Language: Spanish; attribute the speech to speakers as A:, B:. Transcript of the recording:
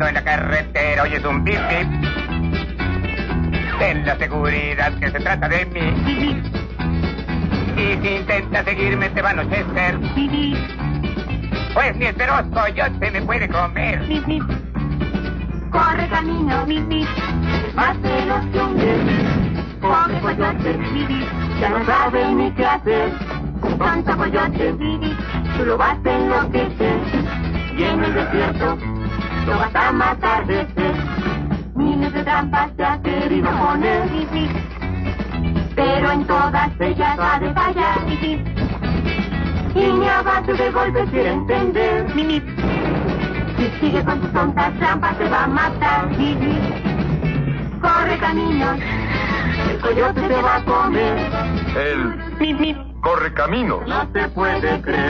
A: En la carretera oyes un bip bip, ten la seguridad que se trata de mí. Y si intentas seguirme te va a anochecer. Pues mi esperoso coyote me puede comer.
B: Corre camino, más veloz que un león. Pobre coyote, ya no sabe ni qué hacer. Tonto coyote, tú lo vas a enloquecer. Y en el desierto lo vas a matar de sed. Miles de trampas te ha querido poner. Pero en todas ellas ha de fallar. Y ni a base de golpes quiere entender. Si sigue con sus tontas trampas te va a matar. Corre caminos, el coyote te va a comer.
C: El corre camino.
B: No se puede creer.